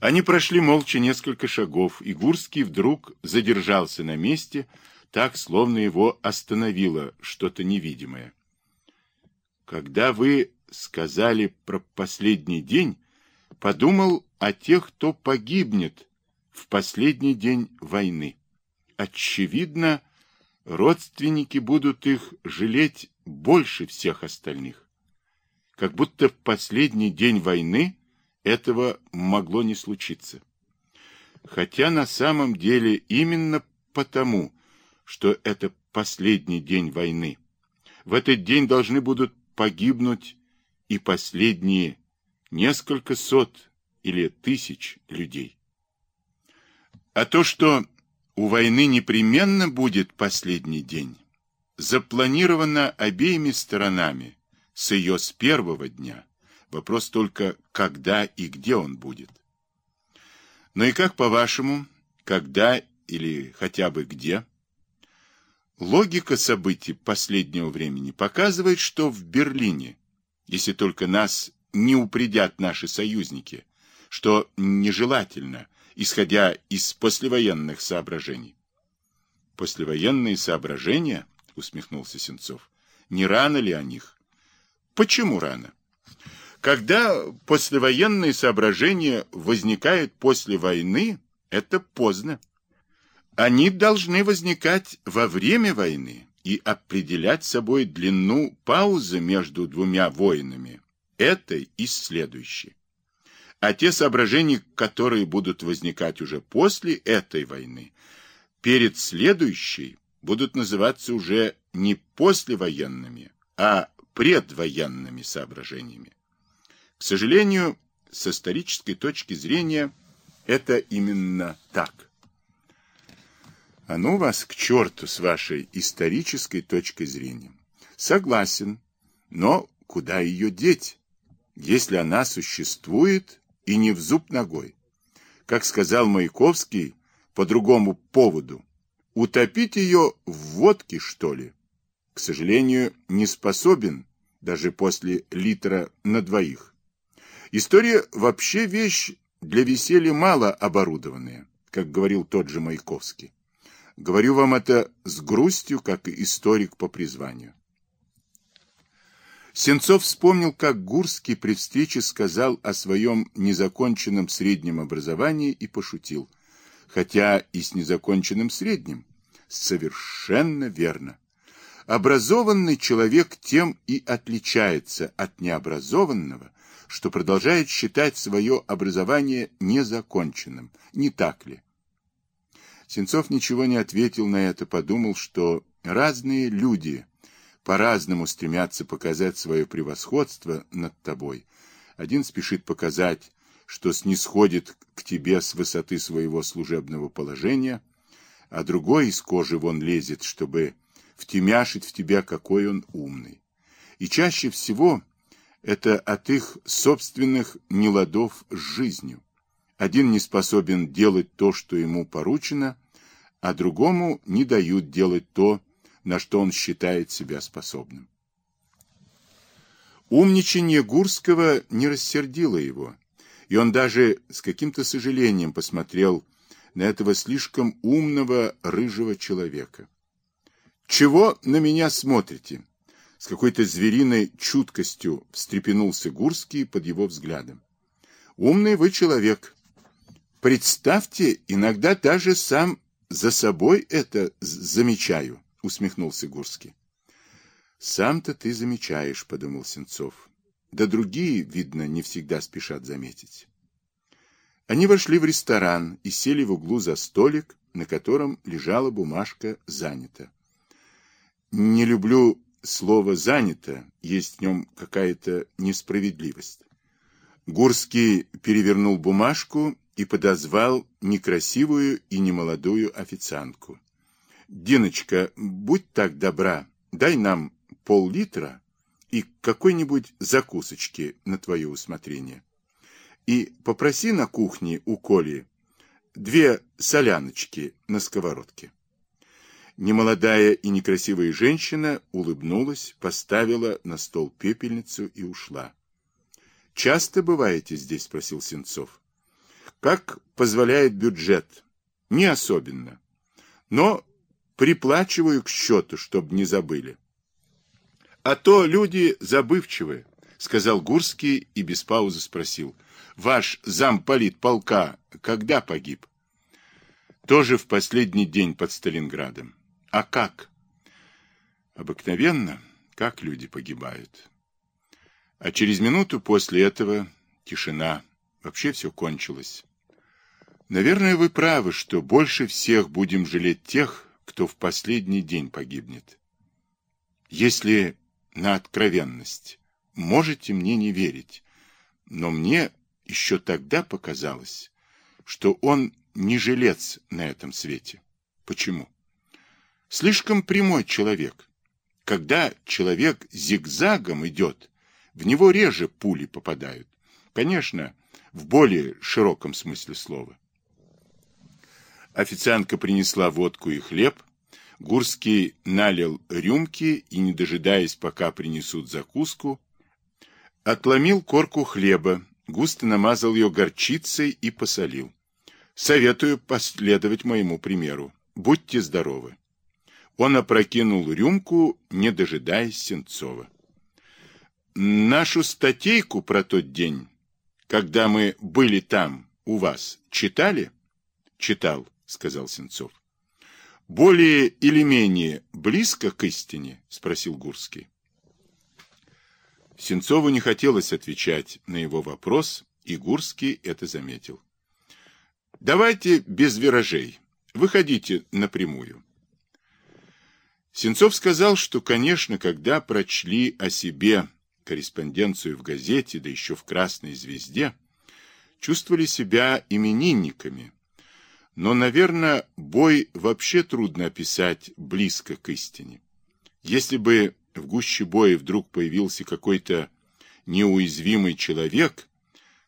Они прошли молча несколько шагов, и Гурский вдруг задержался на месте, так, словно его остановило что-то невидимое. Когда вы сказали про последний день, подумал о тех, кто погибнет в последний день войны. Очевидно, родственники будут их жалеть больше всех остальных. Как будто в последний день войны этого могло не случиться. Хотя на самом деле именно потому, что это последний день войны, в этот день должны будут погибнуть и последние несколько сот или тысяч людей. А то, что у войны непременно будет последний день, запланировано обеими сторонами с ее с первого дня. Вопрос только, когда и где он будет. Ну и как, по-вашему, когда или хотя бы где? Логика событий последнего времени показывает, что в Берлине, если только нас не упредят наши союзники, что нежелательно, исходя из послевоенных соображений. Послевоенные соображения, усмехнулся Сенцов, не рано ли о них? Почему рано? Когда послевоенные соображения возникают после войны, это поздно. Они должны возникать во время войны и определять собой длину паузы между двумя войнами, этой и следующей. А те соображения, которые будут возникать уже после этой войны, перед следующей, будут называться уже не послевоенными, а предвоенными соображениями. К сожалению, с исторической точки зрения, это именно так. А ну вас к черту с вашей исторической точкой зрения. Согласен, но куда ее деть, если она существует и не в зуб ногой? Как сказал Маяковский по другому поводу, утопить ее в водке, что ли? К сожалению, не способен даже после литра на двоих. История вообще вещь для веселья мало оборудованная, как говорил тот же Маяковский. Говорю вам это с грустью, как историк по призванию. Сенцов вспомнил, как Гурский при встрече сказал о своем незаконченном среднем образовании и пошутил. Хотя и с незаконченным средним. Совершенно верно. Образованный человек тем и отличается от необразованного, что продолжает считать свое образование незаконченным. Не так ли? Сенцов ничего не ответил на это, подумал, что разные люди по-разному стремятся показать свое превосходство над тобой. Один спешит показать, что снисходит к тебе с высоты своего служебного положения, а другой из кожи вон лезет, чтобы втемяшить в тебя, какой он умный. И чаще всего это от их собственных неладов с жизнью. Один не способен делать то, что ему поручено, а другому не дают делать то, на что он считает себя способным. Умничание Гурского не рассердило его, и он даже с каким-то сожалением посмотрел на этого слишком умного рыжего человека. «Чего на меня смотрите?» С какой-то звериной чуткостью встрепенулся Гурский под его взглядом. «Умный вы человек. Представьте, иногда даже сам за собой это замечаю», — усмехнулся Гурский. «Сам-то ты замечаешь», — подумал Сенцов. «Да другие, видно, не всегда спешат заметить». Они вошли в ресторан и сели в углу за столик, на котором лежала бумажка «Занято». Не люблю слово «занято», есть в нем какая-то несправедливость. Гурский перевернул бумажку и подозвал некрасивую и немолодую официантку. «Диночка, будь так добра, дай нам пол-литра и какой-нибудь закусочки на твое усмотрение. И попроси на кухне у Коли две соляночки на сковородке». Немолодая и некрасивая женщина улыбнулась, поставила на стол пепельницу и ушла. «Часто бываете здесь?» — спросил Сенцов. Как позволяет бюджет. Не особенно. Но приплачиваю к счету, чтобы не забыли. А то люди забывчивые, сказал Гурский и без паузы спросил. Ваш замполит полка когда погиб? Тоже в последний день под Сталинградом. А как? Обыкновенно, как люди погибают. А через минуту после этого тишина. Вообще все кончилось. Наверное, вы правы, что больше всех будем жалеть тех, кто в последний день погибнет. Если на откровенность, можете мне не верить, но мне еще тогда показалось, что он не жилец на этом свете. Почему? Слишком прямой человек. Когда человек зигзагом идет, в него реже пули попадают. Конечно, в более широком смысле слова. Официантка принесла водку и хлеб. Гурский налил рюмки и, не дожидаясь, пока принесут закуску, отломил корку хлеба, густо намазал ее горчицей и посолил. Советую последовать моему примеру. Будьте здоровы. Он опрокинул рюмку, не дожидаясь Сенцова. Нашу статейку про тот день, когда мы были там, у вас, читали? Читал, сказал Сенцов. Более или менее близко к истине? Спросил Гурский. Сенцову не хотелось отвечать на его вопрос, и Гурский это заметил. Давайте без виражей. Выходите напрямую. Сенцов сказал, что, конечно, когда прочли о себе корреспонденцию в газете, да еще в «Красной звезде», чувствовали себя именинниками. Но, наверное, бой вообще трудно описать близко к истине. Если бы в гуще боя вдруг появился какой-то неуязвимый человек,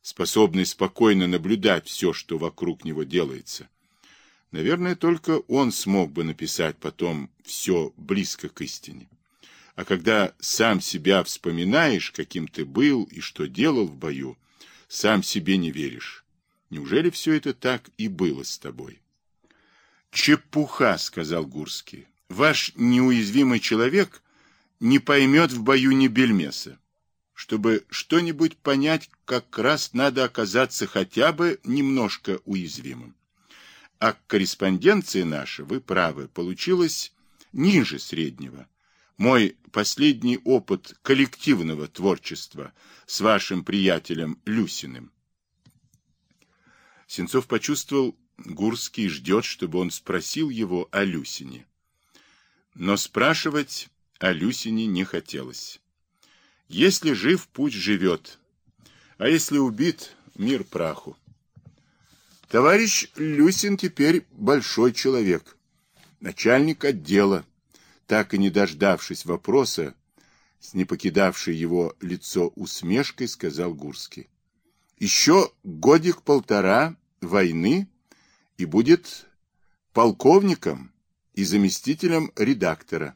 способный спокойно наблюдать все, что вокруг него делается. Наверное, только он смог бы написать потом все близко к истине. А когда сам себя вспоминаешь, каким ты был и что делал в бою, сам себе не веришь. Неужели все это так и было с тобой? Чепуха, сказал Гурский. Ваш неуязвимый человек не поймет в бою ни бельмеса. Чтобы что-нибудь понять, как раз надо оказаться хотя бы немножко уязвимым. А корреспонденция наша, вы правы, получилась ниже среднего. Мой последний опыт коллективного творчества с вашим приятелем Люсиным. Сенцов почувствовал, Гурский ждет, чтобы он спросил его о Люсине. Но спрашивать о Люсине не хотелось. Если жив, пусть живет. А если убит, мир праху. Товарищ Люсин теперь большой человек. Начальник отдела. Так и не дождавшись вопроса, с не покидавшей его лицо усмешкой, сказал Гурский. Еще годик-полтора войны и будет полковником и заместителем редактора.